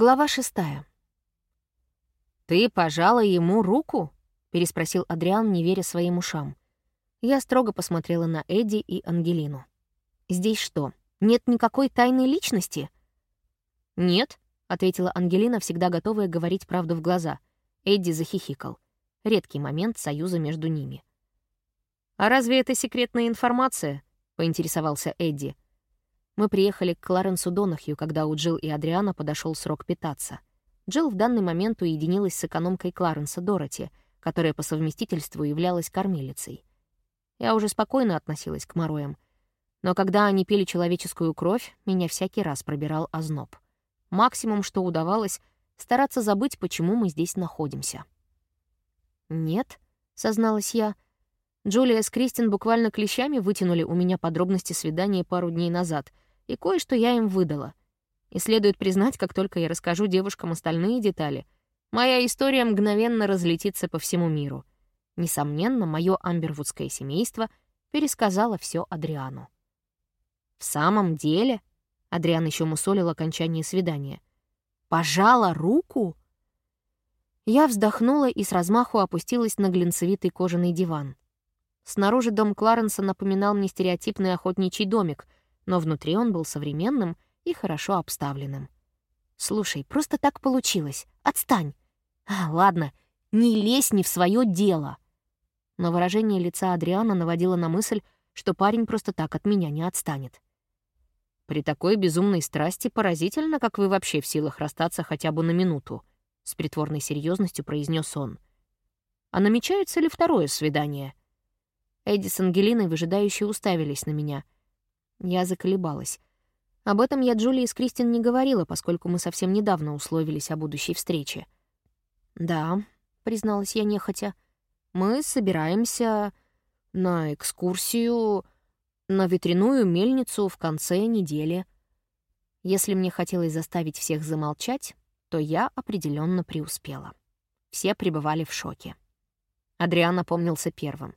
Глава шестая. «Ты пожала ему руку?» — переспросил Адриан, не веря своим ушам. Я строго посмотрела на Эдди и Ангелину. «Здесь что, нет никакой тайной личности?» «Нет», — ответила Ангелина, всегда готовая говорить правду в глаза. Эдди захихикал. Редкий момент союза между ними. «А разве это секретная информация?» — поинтересовался Эдди. Мы приехали к Кларенсу Донахью, когда у Джилл и Адриана подошел срок питаться. Джилл в данный момент уединилась с экономкой Кларенса Дороти, которая по совместительству являлась кормилицей. Я уже спокойно относилась к мороям. Но когда они пили человеческую кровь, меня всякий раз пробирал озноб. Максимум, что удавалось, стараться забыть, почему мы здесь находимся. «Нет», — созналась я, — Джулия с Кристин буквально клещами вытянули у меня подробности свидания пару дней назад — и кое-что я им выдала. И следует признать, как только я расскажу девушкам остальные детали, моя история мгновенно разлетится по всему миру. Несомненно, мое амбервудское семейство пересказало все Адриану. «В самом деле?» — Адриан еще мусолил окончание свидания. «Пожала руку?» Я вздохнула и с размаху опустилась на глинцевитый кожаный диван. Снаружи дом Кларенса напоминал мне стереотипный охотничий домик — но внутри он был современным и хорошо обставленным. «Слушай, просто так получилось. Отстань!» «А, ладно, не лезь не в свое дело!» Но выражение лица Адриана наводило на мысль, что парень просто так от меня не отстанет. «При такой безумной страсти поразительно, как вы вообще в силах расстаться хотя бы на минуту», — с притворной серьезностью произнес он. «А намечается ли второе свидание?» Эдди с Ангелиной выжидающе уставились на меня — я заколебалась. Об этом я Джулии с Кристин не говорила, поскольку мы совсем недавно условились о будущей встрече. «Да», — призналась я нехотя, — «мы собираемся на экскурсию на ветряную мельницу в конце недели». Если мне хотелось заставить всех замолчать, то я определенно преуспела. Все пребывали в шоке. Адриан напомнился первым.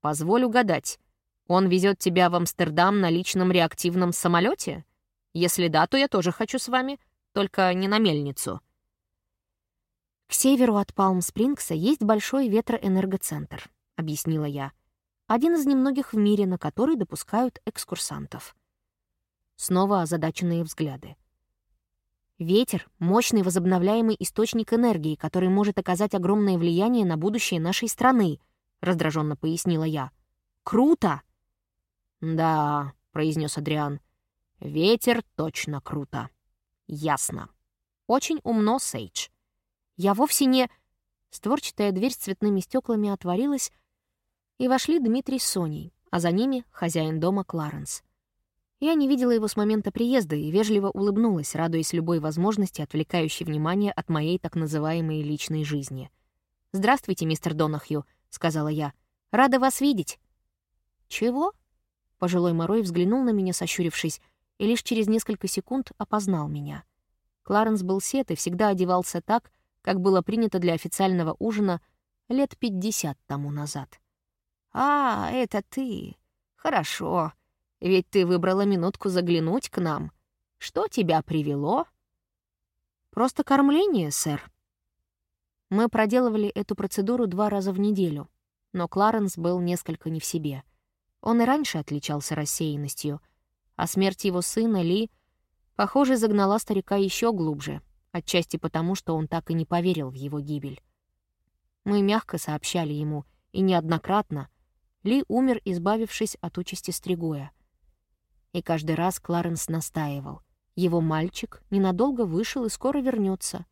«Позволь угадать, он везет тебя в Амстердам на личном реактивном самолете? Если да, то я тоже хочу с вами, только не на мельницу. К северу от Палм-Спрингса есть большой ветроэнергоцентр, объяснила я. Один из немногих в мире, на который допускают экскурсантов. Снова озадаченные взгляды. Ветер — мощный возобновляемый источник энергии, который может оказать огромное влияние на будущее нашей страны, раздраженно пояснила я. Круто! «Да», — произнес Адриан, — «ветер точно круто». «Ясно. Очень умно, Сейдж. Я вовсе не...» Створчатая дверь с цветными стеклами отворилась, и вошли Дмитрий с Соней, а за ними — хозяин дома Кларенс. Я не видела его с момента приезда и вежливо улыбнулась, радуясь любой возможности, отвлекающей внимание от моей так называемой личной жизни. «Здравствуйте, мистер Донахью», — сказала я. «Рада вас видеть». «Чего?» Пожилой Морой взглянул на меня, сощурившись, и лишь через несколько секунд опознал меня. Кларенс был сет и всегда одевался так, как было принято для официального ужина лет пятьдесят тому назад. «А, это ты. Хорошо. Ведь ты выбрала минутку заглянуть к нам. Что тебя привело?» «Просто кормление, сэр». Мы проделывали эту процедуру два раза в неделю, но Кларенс был несколько не в себе — он и раньше отличался рассеянностью, а смерть его сына Ли, похоже, загнала старика еще глубже, отчасти потому, что он так и не поверил в его гибель. Мы мягко сообщали ему, и неоднократно, Ли умер, избавившись от участи Стригоя. И каждый раз Кларенс настаивал. Его мальчик ненадолго вышел и скоро вернется.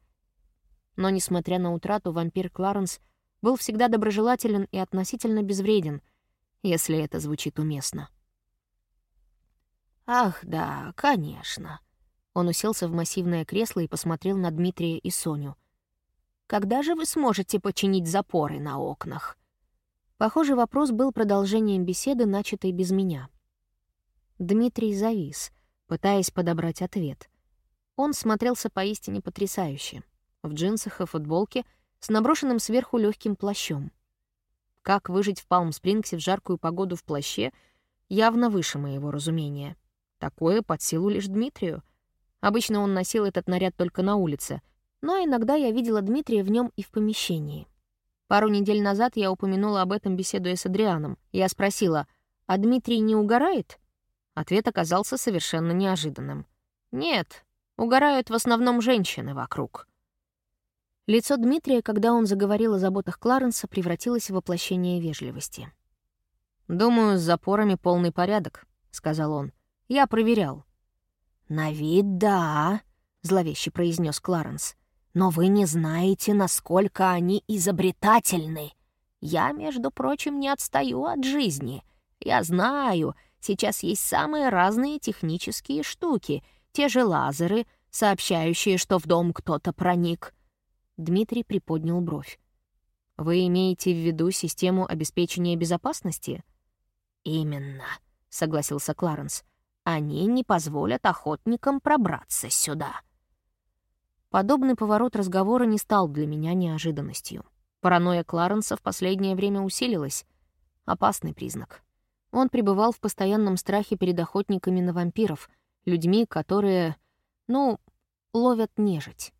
Но, несмотря на утрату, вампир Кларенс был всегда доброжелателен и относительно безвреден — если это звучит уместно. «Ах, да, конечно». Он уселся в массивное кресло и посмотрел на Дмитрия и Соню. «Когда же вы сможете починить запоры на окнах?» Похоже, вопрос был продолжением беседы, начатой без меня. Дмитрий завис, пытаясь подобрать ответ. Он смотрелся поистине потрясающе. В джинсах и футболке с наброшенным сверху легким плащом. Как выжить в Палм-Спрингсе в жаркую погоду в плаще, явно выше моего разумения. Такое под силу лишь Дмитрию. Обычно он носил этот наряд только на улице, но иногда я видела Дмитрия в нем и в помещении. Пару недель назад я упомянула об этом, беседуя с Адрианом. Я спросила, а Дмитрий не угорает? Ответ оказался совершенно неожиданным. Нет, угорают в основном женщины вокруг. Лицо Дмитрия, когда он заговорил о заботах Кларенса, превратилось в воплощение вежливости. «Думаю, с запорами полный порядок», — сказал он. «Я проверял». «На вид да», — зловеще произнес Кларенс. «Но вы не знаете, насколько они изобретательны. Я, между прочим, не отстаю от жизни. Я знаю, сейчас есть самые разные технические штуки, те же лазеры, сообщающие, что в дом кто-то проник». Дмитрий приподнял бровь. «Вы имеете в виду систему обеспечения безопасности?» «Именно», — согласился Кларенс они не позволят охотникам пробраться сюда. Подобный поворот разговора не стал для меня неожиданностью. Паранойя Кларенса в последнее время усилилась. Опасный признак. Он пребывал в постоянном страхе перед охотниками на вампиров, людьми, которые, ну, ловят нежить.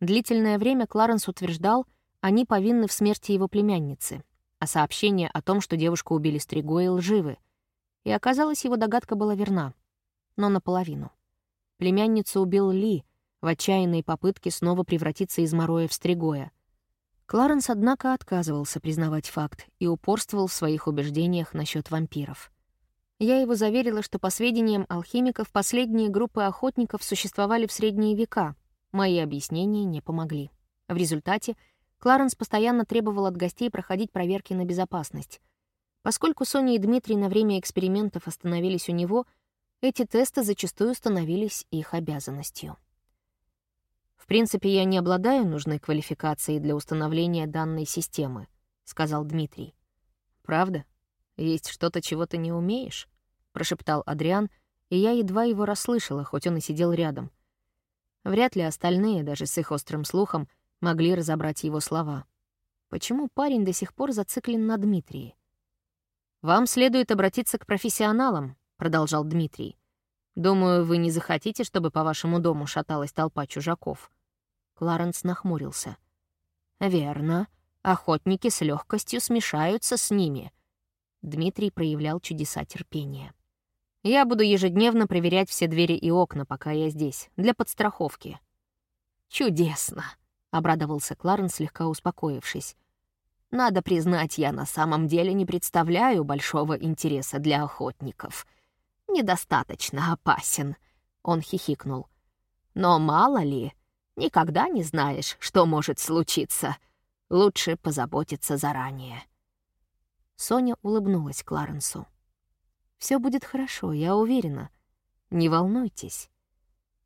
Длительное время Кларенс утверждал, они повинны в смерти его племянницы, а сообщения о том, что девушку убили Стригои, лживы — и оказалось, его догадка была верна. Но наполовину. Племянницу убил Ли в отчаянной попытке снова превратиться из Мороя в Стригоя. Кларенс, однако, отказывался признавать факт и упорствовал в своих убеждениях насчет вампиров. Я его заверила, что, по сведениям алхимиков, последние группы охотников существовали в средние века. Мои объяснения не помогли. В результате Кларенс постоянно требовал от гостей проходить проверки на безопасность. Поскольку Соня и Дмитрий на время экспериментов остановились у него, эти тесты зачастую становились их обязанностью. «В принципе, я не обладаю нужной квалификацией для установления данной системы», — сказал Дмитрий. «Правда? Есть что-то, чего ты не умеешь?» — прошептал Адриан, и я едва его расслышала, хоть он и сидел рядом. Вряд ли остальные, даже с их острым слухом, могли разобрать его слова. Почему парень до сих пор зациклен на Дмитрии? «Вам следует обратиться к профессионалам», — продолжал Дмитрий. «Думаю, вы не захотите, чтобы по вашему дому шаталась толпа чужаков». Кларенс нахмурился. «Верно. Охотники с легкостью смешаются с ними». Дмитрий проявлял чудеса терпения. «Я буду ежедневно проверять все двери и окна, пока я здесь, для подстраховки». «Чудесно», — обрадовался Кларенс, слегка успокоившись. Надо признать, я на самом деле не представляю большого интереса для охотников. Недостаточно опасен, — он хихикнул. Но мало ли, никогда не знаешь, что может случиться. Лучше позаботиться заранее. Соня улыбнулась Кларенсу. Все будет хорошо, я уверена. Не волнуйтесь».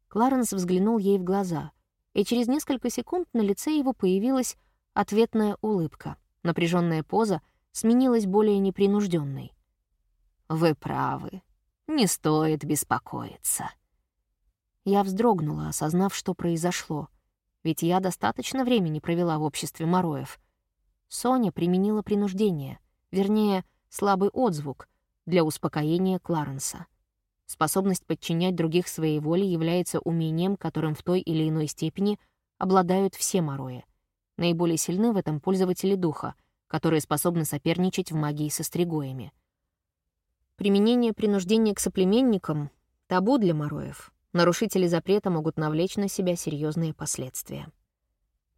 Кларенс взглянул ей в глаза, и через несколько секунд на лице его появилась ответная улыбка. Напряженная поза сменилась более непринужденной. «Вы правы. Не стоит беспокоиться». Я вздрогнула, осознав, что произошло. Ведь я достаточно времени провела в обществе Мороев. Соня применила принуждение, вернее, слабый отзвук для успокоения Кларенса. Способность подчинять других своей воле является умением, которым в той или иной степени обладают все Морои — Наиболее сильны в этом пользователи духа, которые способны соперничать в магии со стригоями. Применение принуждения к соплеменникам — табу для мороев. Нарушители запрета могут навлечь на себя серьезные последствия.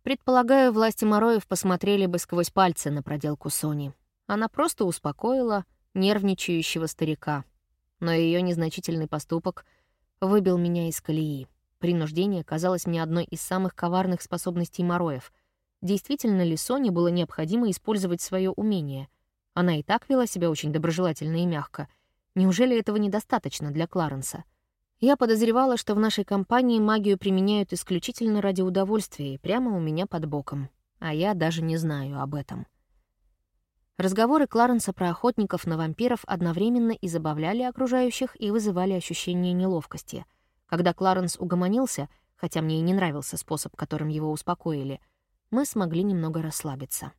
Предполагаю, власти Мороев посмотрели бы сквозь пальцы на проделку Сони. Она просто успокоила нервничающего старика. Но ее незначительный поступок выбил меня из колеи. Принуждение казалось мне одной из самых коварных способностей Мороев — действительно ли Соне было необходимо использовать свое умение. Она и так вела себя очень доброжелательно и мягко. Неужели этого недостаточно для Кларенса? Я подозревала, что в нашей компании магию применяют исключительно ради удовольствия и прямо у меня под боком. А я даже не знаю об этом. Разговоры Кларенса про охотников на вампиров одновременно и забавляли окружающих, и вызывали ощущение неловкости. Когда Кларенс угомонился, хотя мне и не нравился способ, которым его успокоили — мы смогли немного расслабиться.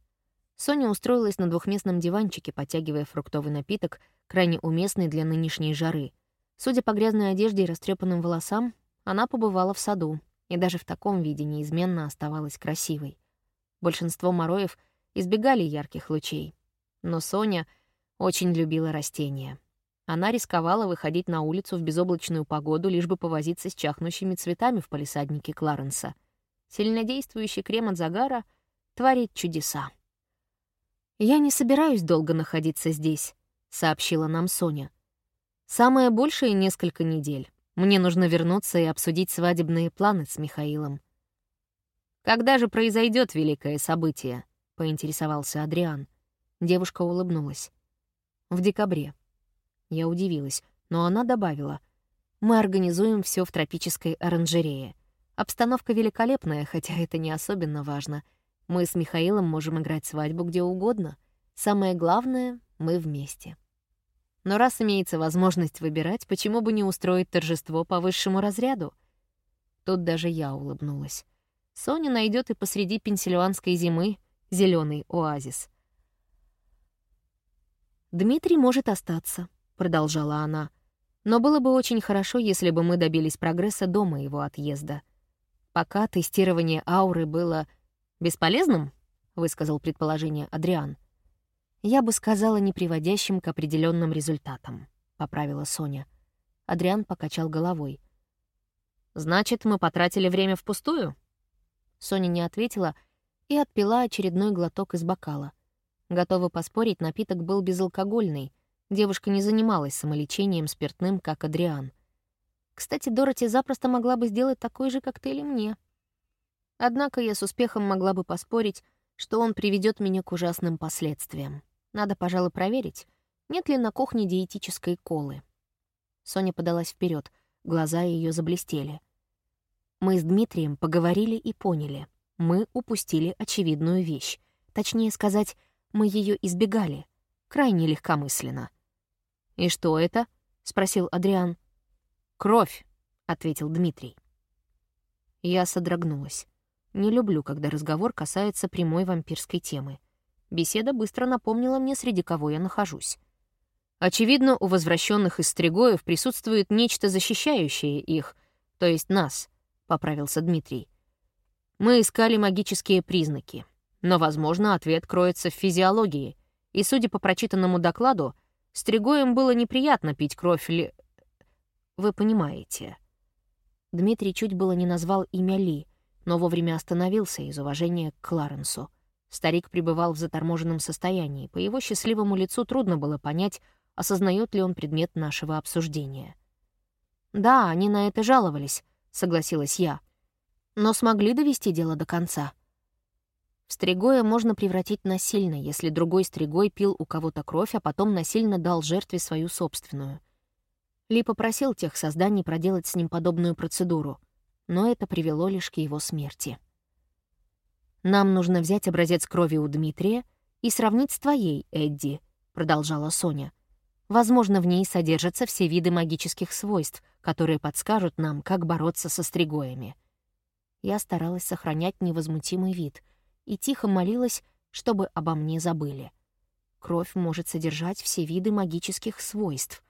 Соня устроилась на двухместном диванчике, подтягивая фруктовый напиток, крайне уместный для нынешней жары. Судя по грязной одежде и растрепанным волосам, Она побывала в саду, и даже в таком виде неизменно оставалась красивой. Большинство мороев избегали ярких лучей, но Соня очень любила растения. Она рисковала выходить на улицу в безоблачную погоду, лишь бы повозиться с чахнущими цветами в палисаднике Кларенса. Сильнодействующий крем от загара творит чудеса. «Я не собираюсь долго находиться здесь», — сообщила нам Соня. «Самое большее — несколько недель. Мне нужно вернуться и обсудить свадебные планы с Михаилом». «Когда же произойдет великое событие?» — поинтересовался Адриан. Девушка улыбнулась. «В декабре». Я удивилась, но она добавила. «Мы организуем все в тропической оранжерее. Обстановка великолепная, хотя это не особенно важно. Мы с Михаилом можем играть свадьбу где угодно. Самое главное — мы вместе». Но раз имеется возможность выбирать, почему бы не устроить торжество по высшему разряду? Тут даже я улыбнулась. Соня найдет и посреди пенсильванской зимы зеленый оазис. «Дмитрий может остаться», — продолжала она. «Но было бы очень хорошо, если бы мы добились прогресса до моего отъезда. Пока тестирование ауры было бесполезным», — высказал предположение Адриан. «Я бы сказала, не приводящим к определенным результатам», — поправила Соня. Адриан покачал головой. «Значит, мы потратили время впустую?» Соня не ответила и отпила очередной глоток из бокала. Готова поспорить, напиток был безалкогольный. Девушка не занималась самолечением спиртным, как Адриан. Кстати, Дороти запросто могла бы сделать такой же коктейль и мне. Однако я с успехом могла бы поспорить, что он приведет меня к ужасным последствиям. Надо, пожалуй, проверить, нет ли на кухне диетической колы. Соня подалась вперед, глаза ее заблестели. Мы с Дмитрием поговорили и поняли. Мы упустили очевидную вещь. Точнее сказать, мы ее избегали. Крайне легкомысленно. «И что это?» — спросил Адриан. «Кровь», — ответил Дмитрий. Я содрогнулась. Не люблю, когда разговор касается прямой вампирской темы. Беседа быстро напомнила мне, среди кого я нахожусь. Очевидно, у возвращенных из Стригоев присутствует нечто защищающее их, то есть нас, — поправился Дмитрий. Мы искали магические признаки. Но, возможно, ответ кроется в физиологии, и, судя по прочитанному докладу, Стригоем было неприятно пить кровь ли... Вы понимаете. Дмитрий чуть было не назвал имя Ли, но вовремя остановился из уважения к Кларенсу. Старик пребывал в заторможенном состоянии. По его счастливому лицу трудно было понять, осознает ли он предмет нашего обсуждения. «Да, они на это жаловались», — согласилась я. «Но смогли довести дело до конца». Стригоя можно превратить насильно, если другой стригой пил у кого-то кровь, а потом насильно дал жертве свою собственную. Ли попросил тех созданий проделать с ним подобную процедуру, но это привело лишь к его смерти. «Нам нужно взять образец крови у Дмитрия и сравнить с твоей, Эдди», — продолжала Соня. «Возможно, в ней содержатся все виды магических свойств, которые подскажут нам, как бороться со стригоями». Я старалась сохранять невозмутимый вид — и тихо молилась, чтобы обо мне забыли. Кровь может содержать все виды магических свойств.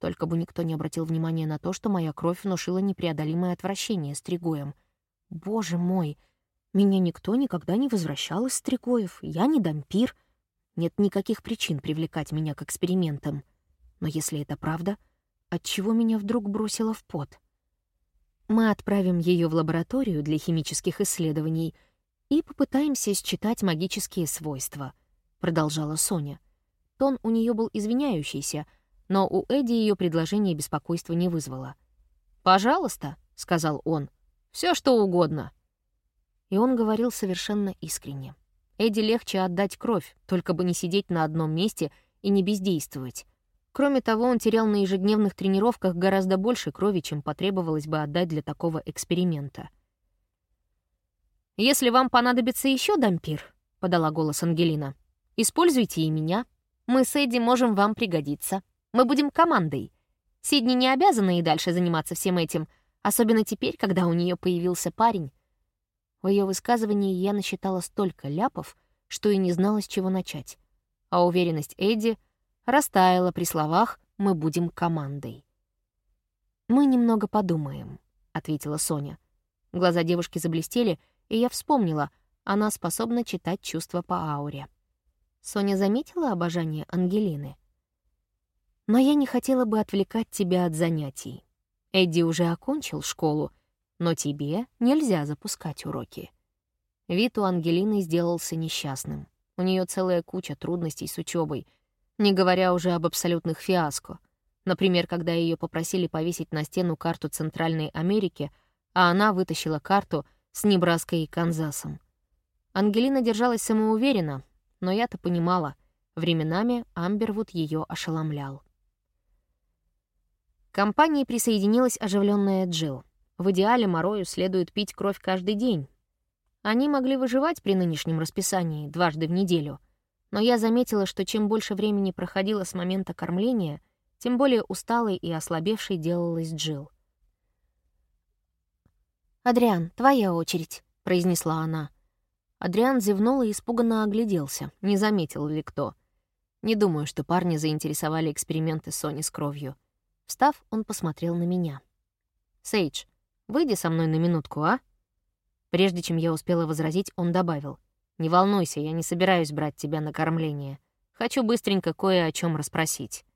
Только бы никто не обратил внимания на то, что моя кровь внушила непреодолимое отвращение стригоем. Боже мой, меня никто никогда не возвращал из стригоев, я не дампир. Нет никаких причин привлекать меня к экспериментам. Но если это правда, отчего меня вдруг бросило в пот? Мы отправим ее в лабораторию для химических исследований — и попытаемся считать магические свойства», — продолжала Соня. Тон у нее был извиняющийся, но у Эдди ее предложение беспокойства не вызвало. «Пожалуйста», — сказал он, — «все что угодно». И он говорил совершенно искренне. Эдди легче отдать кровь, только бы не сидеть на одном месте и не бездействовать. Кроме того, он терял на ежедневных тренировках гораздо больше крови, чем потребовалось бы отдать для такого эксперимента. «Если вам понадобится еще дампир», — подала голос Ангелина, — «используйте и меня. Мы с Эдди можем вам пригодиться. Мы будем командой. Сидни не обязана и дальше заниматься всем этим, особенно теперь, когда у нее появился парень». В ее высказывании я насчитала столько ляпов, что и не знала, с чего начать. А уверенность Эдди растаяла при словах «мы будем командой». «Мы немного подумаем», ответила Соня. Глаза девушки заблестели, и я вспомнила, она способна читать чувства по ауре. Соня заметила обожание Ангелины. Но я не хотела бы отвлекать тебя от занятий. Эдди уже окончил школу, но тебе нельзя запускать уроки. Вид у Ангелины сделался несчастным. У нее целая куча трудностей с учебой, не говоря уже об абсолютных фиаско. Например, когда ее попросили повесить на стену карту Центральной Америки, а она вытащила карту с Небраской и Канзасом. Ангелина держалась самоуверенно, но я-то понимала, временами Амбервуд ее ошеломлял. К компании присоединилась оживленная Джилл. В идеале Морою следует пить кровь каждый день. Они могли выживать при нынешнем расписании дважды в неделю, но я заметила, что чем больше времени проходило с момента кормления, тем более усталой и ослабевшей делалась Джилл. «Адриан, твоя очередь», — произнесла она. Адриан зевнул и испуганно огляделся, не заметил ли кто. Не думаю, что парни заинтересовали эксперименты Сони с кровью. Встав, он посмотрел на меня. «Сейдж, выйди со мной на минутку, а?» Прежде чем я успела возразить, он добавил. «Не волнуйся, я не собираюсь брать тебя на кормление. Хочу быстренько кое о чем расспросить».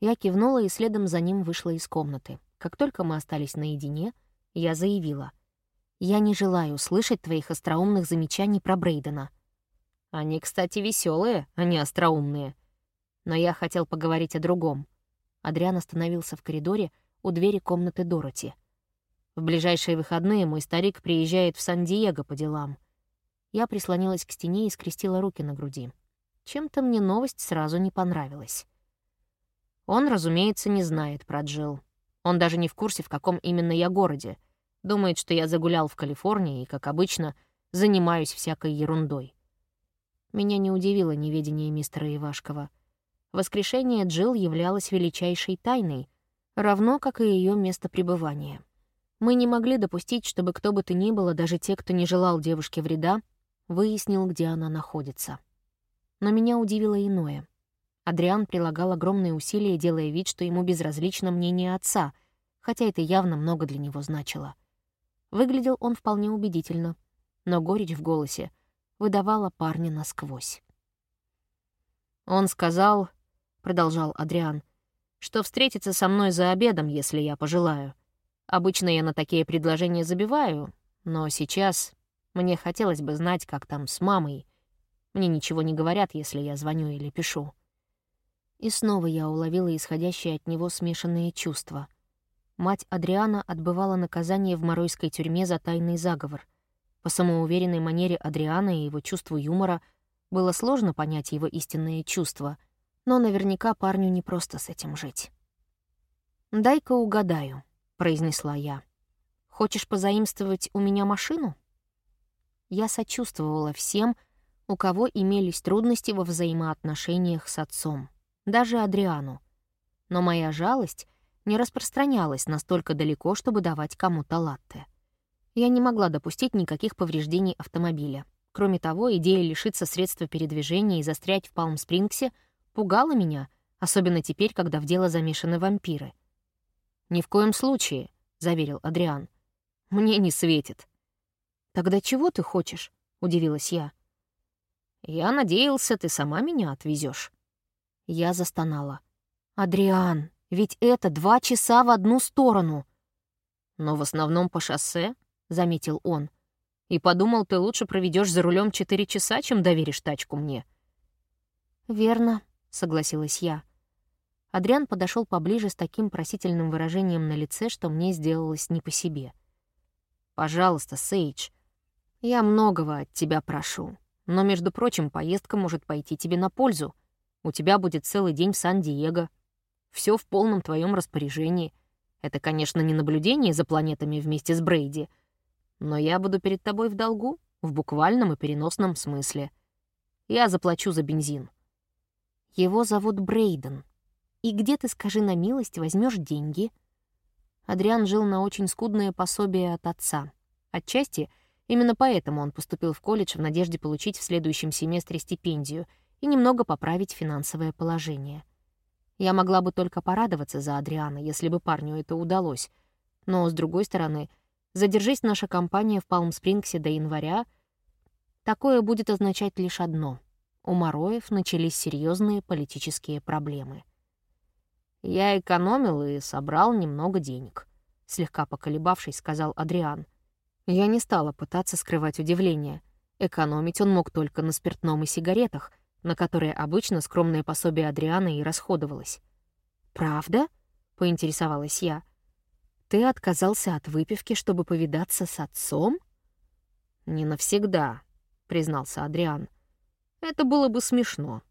Я кивнула и следом за ним вышла из комнаты. Как только мы остались наедине, я заявила. «Я не желаю слышать твоих остроумных замечаний про Брейдена». Они, кстати, веселые, а не остроумные. Но я хотел поговорить о другом. Адриан остановился в коридоре у двери комнаты Дороти. В ближайшие выходные мой старик приезжает в Сан-Диего по делам. Я прислонилась к стене и скрестила руки на груди. Чем-то мне новость сразу не понравилась. Он, разумеется, не знает про Джилл. Он даже не в курсе, в каком именно я городе. Думает, что я загулял в Калифорнии и, как обычно, занимаюсь всякой ерундой. Меня не удивило неведение мистера Ивашкова — воскрешение Джилл являлось величайшей тайной, равно как и ее место пребывания. Мы не могли допустить, чтобы кто бы то ни было, даже те, кто не желал девушке вреда, выяснил, где она находится. Но меня удивило иное. Адриан прилагал огромные усилия, делая вид, что ему безразлично мнение отца, хотя это явно много для него значило. Выглядел он вполне убедительно, но горечь в голосе выдавала парня насквозь. Он сказал, — продолжал Адриан, «что встретится со мной за обедом, если я пожелаю. Обычно я на такие предложения забиваю, но сейчас мне хотелось бы знать, как там с мамой. Мне ничего не говорят, если я звоню или пишу». И снова я уловила исходящие от него смешанные чувства. Мать Адриана отбывала наказание в моройской тюрьме за тайный заговор. По самоуверенной манере Адриана и его чувству юмора было сложно понять его истинные чувства — но наверняка парню не просто с этим жить. «Дай-ка угадаю», — произнесла я. «Хочешь позаимствовать у меня машину?» Я сочувствовала всем, у кого имелись трудности во взаимоотношениях с отцом, даже Адриану. Но моя жалость не распространялась настолько далеко, чтобы давать кому-то латте. Я не могла допустить никаких повреждений автомобиля. Кроме того, идея лишиться средства передвижения и застрять в Палм-Спрингсе — пугало меня, особенно теперь, когда в дело замешаны вампиры. «Ни в коем случае», — заверил Адриан. «Мне не светит». «Тогда чего ты хочешь?» — удивилась я. «Я надеялся, ты сама меня отвезешь. Я застонала. «Адриан, ведь это два часа в одну сторону». «Но в основном по шоссе», — заметил он. «И подумал, ты лучше проведешь за рулем четыре часа, чем доверишь тачку мне». «Верно», — согласилась я. Адриан подошел поближе с таким просительным выражением на лице, что мне сделалось не по себе. «Пожалуйста, Сейдж, я многого от тебя прошу, но, между прочим, поездка может пойти тебе на пользу. У тебя будет целый день в Сан-Диего. Все в полном твоем распоряжении. Это, конечно, не наблюдение за планетами вместе с Брейди, но я буду перед тобой в долгу, в буквальном и переносном смысле. Я заплачу за бензин». Его зовут Брейден. И где ты, скажи на милость, возьмешь деньги? Адриан жил на очень скудное пособие от отца. Отчасти именно поэтому он поступил в колледж в надежде получить в следующем семестре стипендию и немного поправить финансовое положение. Я могла бы только порадоваться за Адриана, если бы парню это удалось. Но, с другой стороны, задержись наша компания в Палм-Спрингсе до января, такое будет означать лишь одно — у Мороев начались серьезные политические проблемы. «Я экономил и собрал немного денег», — слегка поколебавшись, сказал Адриан. Я не стала пытаться скрывать удивление. Экономить он мог только на спиртном и сигаретах, на которые обычно скромное пособие Адриана и расходовалось. «Правда?» — поинтересовалась я. «Ты отказался от выпивки, чтобы повидаться с отцом?» «Не навсегда», — признался Адриан. «Это было бы смешно.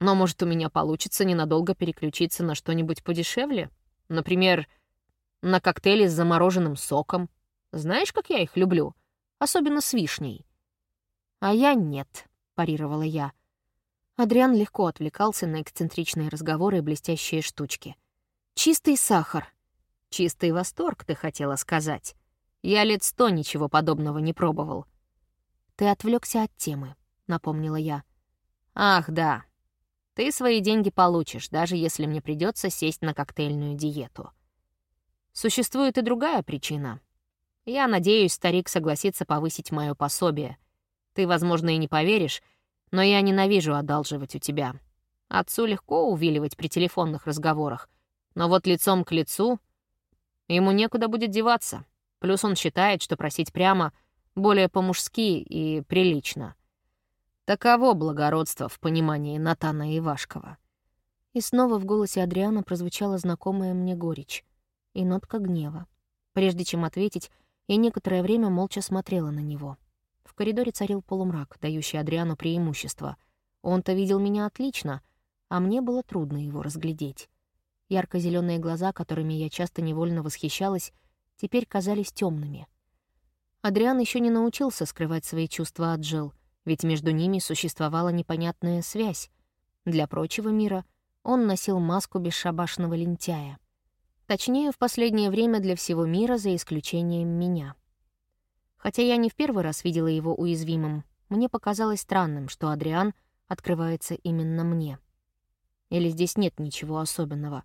Но, может, у меня получится ненадолго переключиться на что-нибудь подешевле? Например, на коктейли с замороженным соком. Знаешь, как я их люблю? Особенно с вишней». «А я нет», — парировала я. Адриан легко отвлекался на эксцентричные разговоры и блестящие штучки. «Чистый сахар». «Чистый восторг, ты хотела сказать. Я лет сто ничего подобного не пробовал». «Ты отвлекся от темы», — напомнила я. «Ах, да. Ты свои деньги получишь, даже если мне придется сесть на коктейльную диету. Существует и другая причина. Я надеюсь, старик согласится повысить мое пособие. Ты, возможно, и не поверишь, но я ненавижу одалживать у тебя. Отцу легко увиливать при телефонных разговорах, но вот лицом к лицу ему некуда будет деваться. Плюс он считает, что просить прямо более по-мужски и прилично. Таково благородство в понимании Натана Ивашкова. И снова в голосе Адриана прозвучала знакомая мне горечь и нотка гнева. Прежде чем ответить, я некоторое время молча смотрела на него — в коридоре царил полумрак, дающий Адриану преимущество. Он-то видел меня отлично, а мне было трудно его разглядеть. ярко зеленые глаза, которыми я часто невольно восхищалась, теперь казались темными. Адриан еще не научился скрывать свои чувства от Джилл, ведь между ними существовала непонятная связь. Для прочего мира он носил маску бесшабашного лентяя. Точнее, в последнее время для всего мира, за исключением меня — Хотя я не в первый раз видела его уязвимым, мне показалось странным, что Адриан открывается именно мне. Или здесь нет ничего особенного.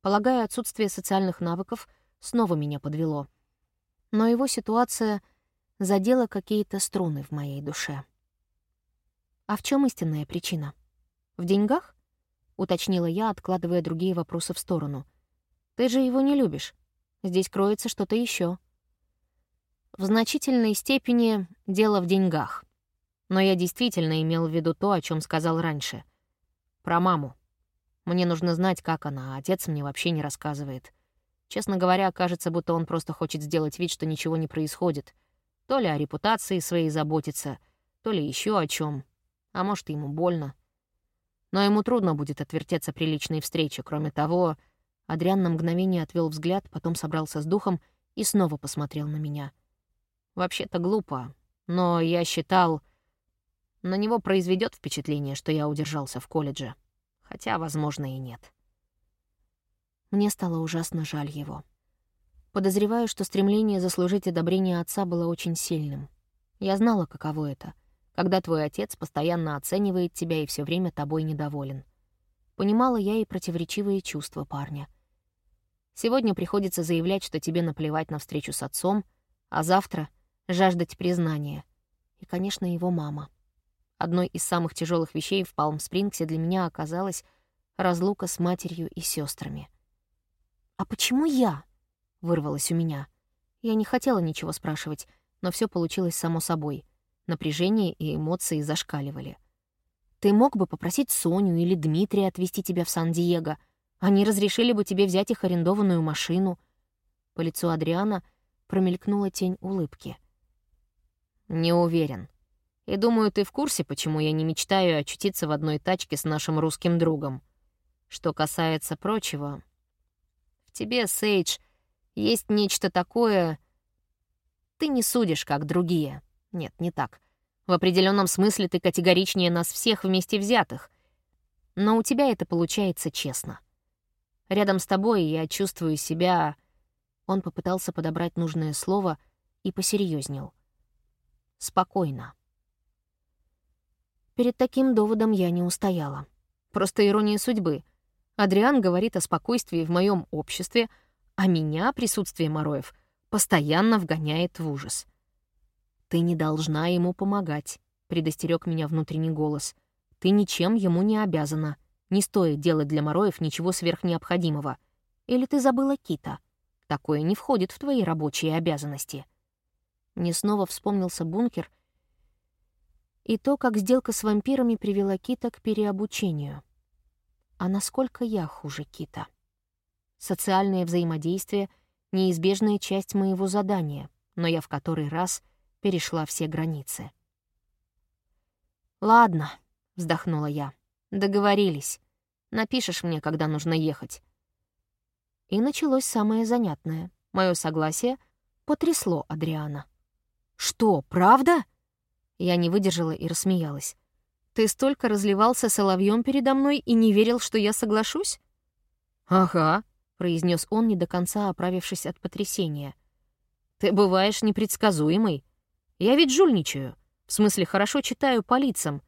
Полагаю, отсутствие социальных навыков снова меня подвело. Но его ситуация задела какие-то струны в моей душе. «А в чем истинная причина? В деньгах?» — уточнила я, откладывая другие вопросы в сторону. «Ты же его не любишь. Здесь кроется что-то еще. В значительной степени дело в деньгах. Но я действительно имел в виду то, о чем сказал раньше. Про маму. Мне нужно знать, как она, а отец мне вообще не рассказывает. Честно говоря, кажется, будто он просто хочет сделать вид, что ничего не происходит. То ли о репутации своей заботится, то ли еще о чем. А может, ему больно. Но ему трудно будет отвертеться при личной встрече. Кроме того, Адриан на мгновение отвел взгляд, потом собрался с духом и снова посмотрел на меня — Вообще-то глупо, но я считал, на него произведет впечатление, что я удержался в колледже. Хотя, возможно, и нет. Мне стало ужасно жаль его. Подозреваю, что стремление заслужить одобрение отца было очень сильным. Я знала, каково это, когда твой отец постоянно оценивает тебя и все время тобой недоволен. Понимала я и противоречивые чувства парня. Сегодня приходится заявлять, что тебе наплевать на встречу с отцом, а завтра жаждать признания. И, конечно, его мама. Одной из самых тяжелых вещей в Палм-Спрингсе для меня оказалась разлука с матерью и сестрами. «А почему я?» — вырвалось у меня. Я не хотела ничего спрашивать, но все получилось само собой. Напряжение и эмоции зашкаливали. «Ты мог бы попросить Соню или Дмитрия отвезти тебя в Сан-Диего. Они разрешили бы тебе взять их арендованную машину». По лицу Адриана промелькнула тень улыбки — «Не уверен. И думаю, ты в курсе, почему я не мечтаю очутиться в одной тачке с нашим русским другом. Что касается прочего, в тебе, Сейдж, есть нечто такое... Ты не судишь, как другие. Нет, не так. В определенном смысле ты категоричнее нас всех вместе взятых. Но у тебя это получается честно. Рядом с тобой я чувствую себя... Он попытался подобрать нужное слово и посерьезнел спокойно. Перед таким доводом я не устояла. Просто ирония судьбы. Адриан говорит о спокойствии в моем обществе, А меня присутствие Мороев постоянно вгоняет в ужас. «Ты не должна ему помогать», — предостерег меня внутренний голос. «Ты ничем ему не обязана. Не стоит делать для Мороев ничего сверхнеобходимого. Или ты забыла Кита? Такое не входит в твои рабочие обязанности». Мне снова вспомнился бункер и то, как сделка с вампирами привела Кита к переобучению. А насколько я хуже Кита? Социальное взаимодействие — неизбежная часть моего задания, но я в который раз перешла все границы. «Ладно», — вздохнула я, — «договорились. Напишешь мне, когда нужно ехать». И началось самое занятное. Мое согласие потрясло Адриана. «Что, правда?» Я не выдержала и рассмеялась. «Ты столько разливался соловьем передо мной и не верил, что я соглашусь?» «Ага», — произнес он, не до конца оправившись от потрясения. «Ты бываешь непредсказуемый. Я ведь жульничаю. В смысле, хорошо читаю по лицам.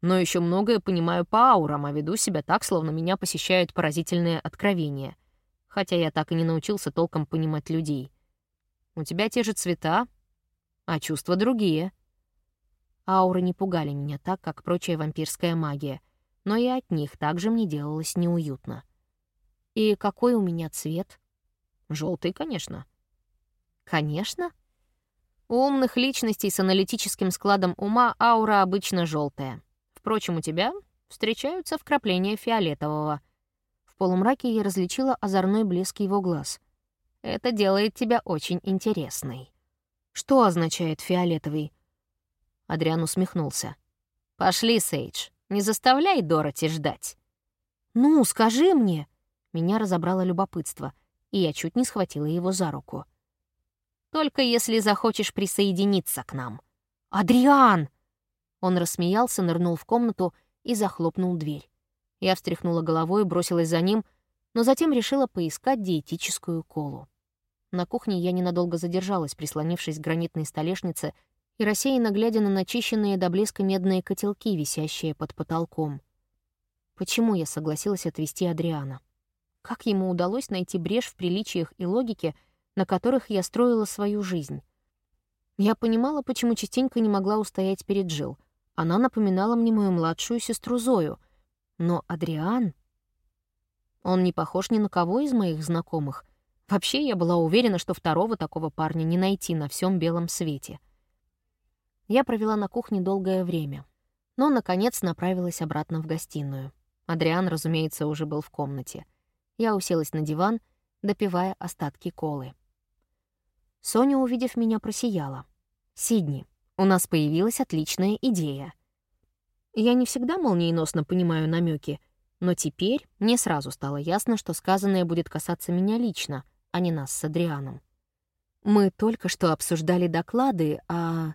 Но еще многое понимаю по аурам, а веду себя так, словно меня посещают поразительные откровения. Хотя я так и не научился толком понимать людей. У тебя те же цвета, а чувства другие. Ауры не пугали меня так, как прочая вампирская магия, но и от них также мне делалось неуютно. И какой у меня цвет? Желтый, конечно. Конечно. У умных личностей с аналитическим складом ума аура обычно желтая. Впрочем, у тебя встречаются вкрапления фиолетового. В полумраке я различила озорной блеск его глаз. Это делает тебя очень интересной. Что означает фиолетовый? Адриан усмехнулся. Пошли, Сейдж, не заставляй Дороти ждать. Ну, скажи мне. Меня разобрало любопытство, и я чуть не схватила его за руку. Только если захочешь присоединиться к нам. Адриан! Он рассмеялся, нырнул в комнату и захлопнул дверь. Я встряхнула головой, бросилась за ним, но затем решила поискать диетическую колу. На кухне я ненадолго задержалась, прислонившись к гранитной столешнице и рассеянно глядя на начищенные до блеска медные котелки, висящие под потолком. Почему я согласилась отвезти Адриана? Как ему удалось найти брешь в приличиях и логике, на которых я строила свою жизнь? Я понимала, почему частенько не могла устоять перед Джил. Она напоминала мне мою младшую сестру Зою. Но Адриан... Он не похож ни на кого из моих знакомых, Вообще, я была уверена, что второго такого парня не найти на всем белом свете. Я провела на кухне долгое время, но, наконец, направилась обратно в гостиную. Адриан, разумеется, уже был в комнате. Я уселась на диван, допивая остатки колы. Соня, увидев меня, просияла. «Сидни, у нас появилась отличная идея». Я не всегда молниеносно понимаю намеки, но теперь мне сразу стало ясно, что сказанное будет касаться меня лично — а не нас с Адрианом. Мы только что обсуждали доклады о...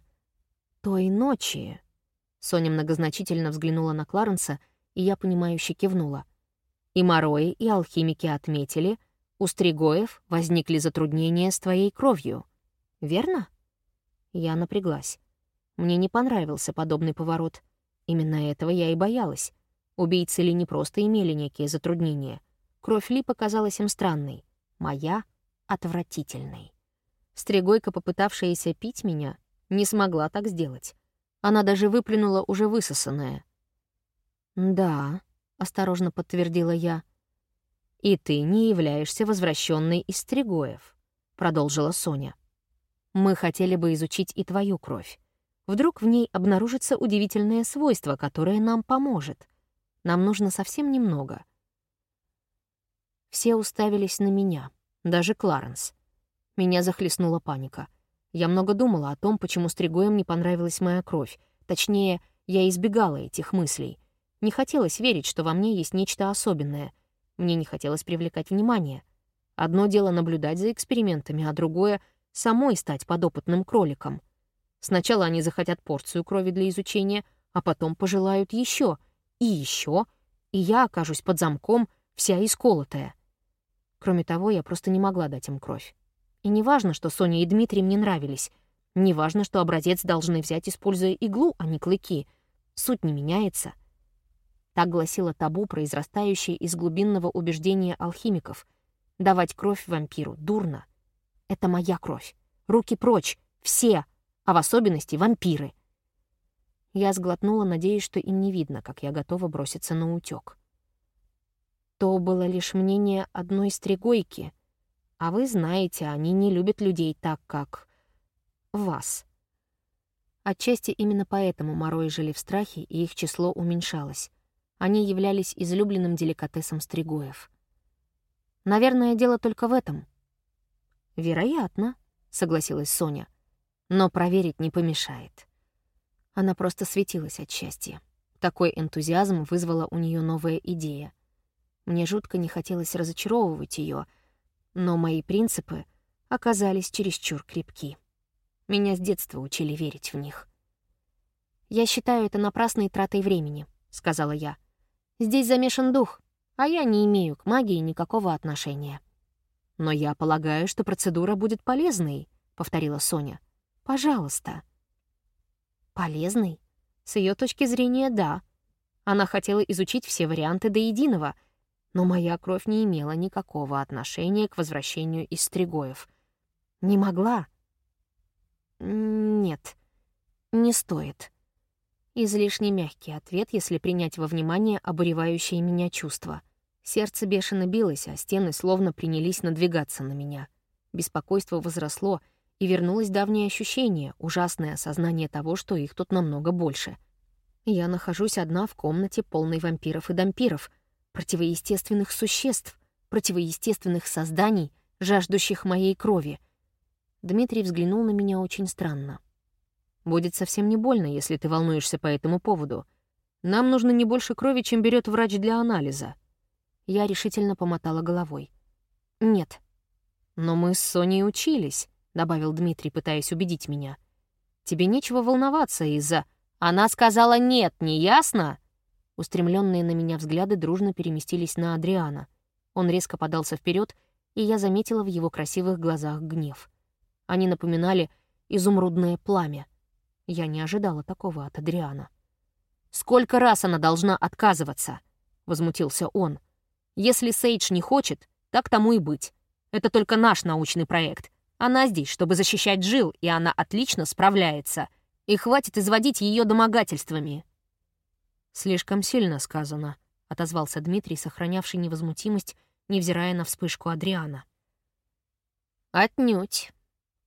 той ночи. Соня многозначительно взглянула на Кларенса, и я, понимающе кивнула. И Морои, и алхимики отметили, у Стригоев возникли затруднения с твоей кровью. Верно? Я напряглась. Мне не понравился подобный поворот. Именно этого я и боялась. Убийцы ли не просто имели некие затруднения. Кровь Ли показалась им странной моя — отвратительной. Стригойка, попытавшаяся пить меня, не смогла так сделать. Она даже выплюнула уже высосанное. «Да», — осторожно подтвердила я. «И ты не являешься возвращенной из Стригоев», — продолжила Соня. «Мы хотели бы изучить и твою кровь. Вдруг в ней обнаружится удивительное свойство, которое нам поможет. Нам нужно совсем немного — все уставились на меня, даже Кларенс. Меня захлестнула паника. Я много думала о том, почему Стригоем не понравилась моя кровь. Точнее, я избегала этих мыслей. Не хотелось верить, что во мне есть нечто особенное. Мне не хотелось привлекать внимание. Одно дело наблюдать за экспериментами, а другое — самой стать подопытным кроликом. Сначала они захотят порцию крови для изучения, а потом пожелают еще и еще, и я окажусь под замком, вся исколотая. Кроме того, я просто не могла дать им кровь. И не важно, что Соня и Дмитрий мне нравились. Не важно, что образец должны взять, используя иглу, а не клыки. Суть не меняется. Так гласило табу, произрастающее из глубинного убеждения алхимиков. Давать кровь вампиру дурно. Это моя кровь. Руки прочь. Все. А в особенности вампиры. Я сглотнула, надеясь, что им не видно, как я готова броситься на утёк. То было лишь мнение одной стригойки. А вы знаете, они не любят людей так, как... вас. Отчасти именно поэтому Морои жили в страхе, и их число уменьшалось. Они являлись излюбленным деликатесом стригоев. Наверное, дело только в этом. «Вероятно», — согласилась Соня. «Но проверить не помешает». Она просто светилась от счастья. Такой энтузиазм вызвала у нее новая идея. Мне жутко не хотелось разочаровывать ее, но мои принципы оказались чересчур крепки. Меня с детства учили верить в них. «Я считаю это напрасной тратой времени», — сказала я. «Здесь замешан дух, а я не имею к магии никакого отношения». «Но я полагаю, что процедура будет полезной», — повторила Соня. «Пожалуйста». «Полезной?» С ее точки зрения, да. Она хотела изучить все варианты до единого — но моя кровь не имела никакого отношения к возвращению из Стригоев. Не могла. Нет, не стоит. Излишне мягкий ответ, если принять во внимание обуревающее меня чувство. Сердце бешено билось, а стены словно принялись надвигаться на меня. Беспокойство возросло, и вернулось давнее ощущение, ужасное осознание того, что их тут намного больше. Я нахожусь одна в комнате, полной вампиров и дампиров, противоестественных существ, противоестественных созданий, жаждущих моей крови. Дмитрий взглянул на меня очень странно. «Будет совсем не больно, если ты волнуешься по этому поводу. Нам нужно не больше крови, чем берет врач для анализа». Я решительно помотала головой. «Нет». «Но мы с Соней учились», — добавил Дмитрий, пытаясь убедить меня. «Тебе нечего волноваться из-за...» «Она сказала нет, не ясно?» Устремленные на меня взгляды дружно переместились на Адриана. Он резко подался вперед, и я заметила в его красивых глазах гнев. Они напоминали изумрудное пламя. Я не ожидала такого от Адриана. «Сколько раз она должна отказываться?» — возмутился он. «Если Сейдж не хочет, так тому и быть. Это только наш научный проект. Она здесь, чтобы защищать Джил, и она отлично справляется. И хватит изводить ее домогательствами. «Слишком сильно сказано», — отозвался Дмитрий, сохранявший невозмутимость, невзирая на вспышку Адриана. «Отнюдь.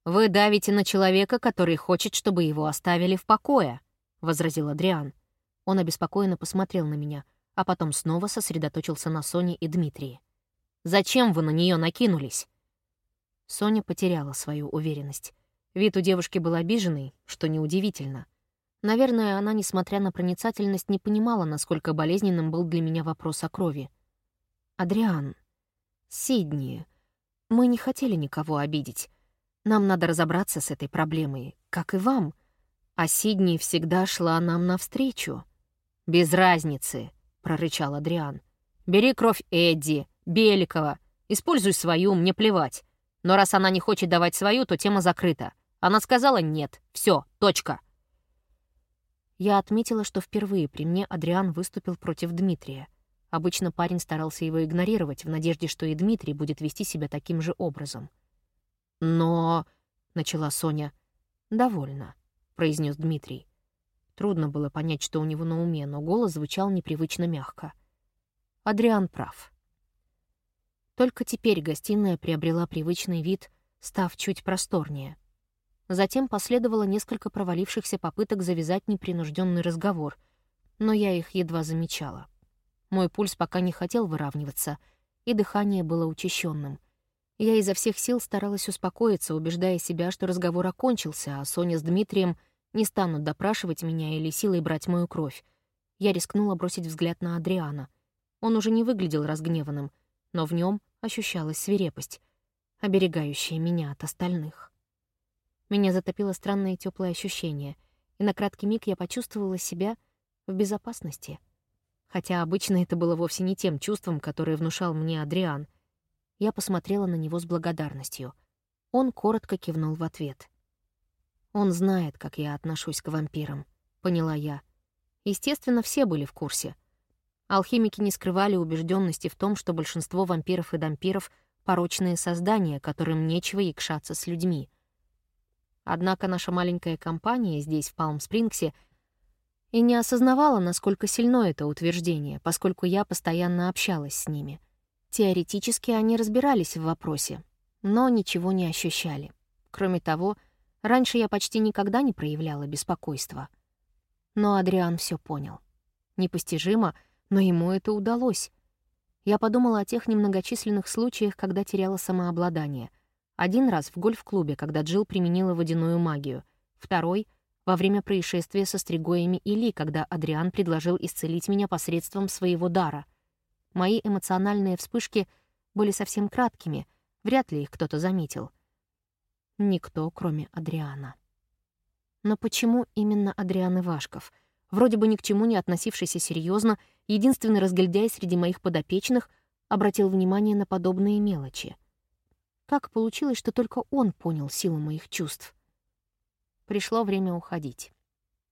Вы давите на человека, который хочет, чтобы его оставили в покое», — возразил Адриан. Он обеспокоенно посмотрел на меня, а потом снова сосредоточился на Соне и Дмитрии. «Зачем вы на нее накинулись?» Соня потеряла свою уверенность. Вид у девушки был обиженный, что неудивительно. Наверное, она, несмотря на проницательность, не понимала, насколько болезненным был для меня вопрос о крови. «Адриан, Сидни, мы не хотели никого обидеть. Нам надо разобраться с этой проблемой, как и вам. А Сидни всегда шла нам навстречу». «Без разницы», — прорычал Адриан. «Бери кровь Эдди, Беликова. Используй свою, мне плевать. Но раз она не хочет давать свою, то тема закрыта. Она сказала «нет». Все, точка». Я отметила, что впервые при мне Адриан выступил против Дмитрия. Обычно парень старался его игнорировать, в надежде, что и Дмитрий будет вести себя таким же образом. «Но...» — начала Соня. «Довольно», — произнес Дмитрий. Трудно было понять, что у него на уме, но голос звучал непривычно мягко. Адриан прав. Только теперь гостиная приобрела привычный вид, став чуть просторнее. Затем последовало несколько провалившихся попыток завязать непринужденный разговор, но я их едва замечала. Мой пульс пока не хотел выравниваться, и дыхание было учащенным. Я изо всех сил старалась успокоиться, убеждая себя, что разговор окончился, а Соня с Дмитрием не станут допрашивать меня или силой брать мою кровь. Я рискнула бросить взгляд на Адриана. Он уже не выглядел разгневанным, но в нем ощущалась свирепость, оберегающая меня от остальных. Меня затопило странное теплое ощущение, и на краткий миг я почувствовала себя в безопасности. Хотя обычно это было вовсе не тем чувством, которое внушал мне Адриан. Я посмотрела на него с благодарностью. Он коротко кивнул в ответ. «Он знает, как я отношусь к вампирам», — поняла я. Естественно, все были в курсе. Алхимики не скрывали убежденности в том, что большинство вампиров и дампиров порочные создания, которым нечего якшаться с людьми. Однако наша маленькая компания здесь, в Палм-Спрингсе, и не осознавала, насколько сильно это утверждение, поскольку я постоянно общалась с ними. Теоретически они разбирались в вопросе, но ничего не ощущали. Кроме того, раньше я почти никогда не проявляла беспокойства. Но Адриан все понял. Непостижимо, но ему это удалось. Я подумала о тех немногочисленных случаях, когда теряла самообладание. Один раз в гольф-клубе, когда Джилл применила водяную магию. Второй — во время происшествия со стригоями и Ли, когда Адриан предложил исцелить меня посредством своего дара. Мои эмоциональные вспышки были совсем краткими, вряд ли их кто-то заметил. Никто, кроме Адриана. Но почему именно Адриан Ивашков? Вроде бы ни к чему не относившийся серьезно единственный разгильдяй среди моих подопечных обратил внимание на подобные мелочи. Как получилось, что только он понял силу моих чувств? Пришло время уходить.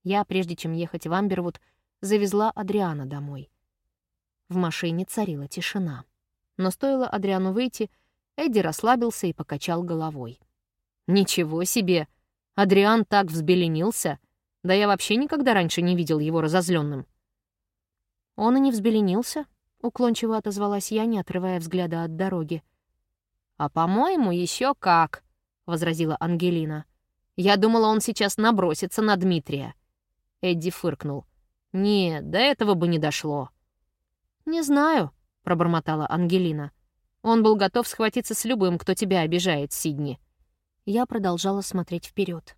Я, прежде чем ехать в Амбервуд, завезла Адриана домой. В машине царила тишина. Но стоило Адриану выйти, Эдди расслабился и покачал головой. «Ничего себе! Адриан так взбеленился! Да я вообще никогда раньше не видел его разозленным. «Он и не взбеленился», — уклончиво отозвалась я, не отрывая взгляда от дороги. «А, по-моему, еще как», — возразила Ангелина. «Я думала, он сейчас набросится на Дмитрия». Эдди фыркнул. «Нет, до этого бы не дошло». «Не знаю», — пробормотала Ангелина. «Он был готов схватиться с любым, кто тебя обижает, Сидни». Я продолжала смотреть вперед.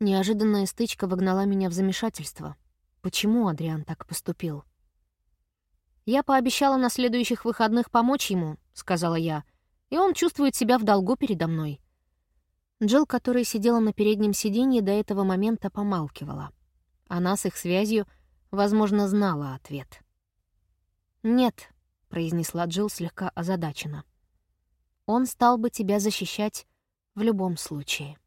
Неожиданная стычка вогнала меня в замешательство. Почему Адриан так поступил? «Я пообещала на следующих выходных помочь ему», — сказала я, «и он чувствует себя в долгу передо мной». Джилл, которая сидела на переднем сиденье, до этого момента помалкивала. Она с их связью, возможно, знала ответ. «Нет», — произнесла Джилл слегка озадаченно. «Он стал бы тебя защищать в любом случае».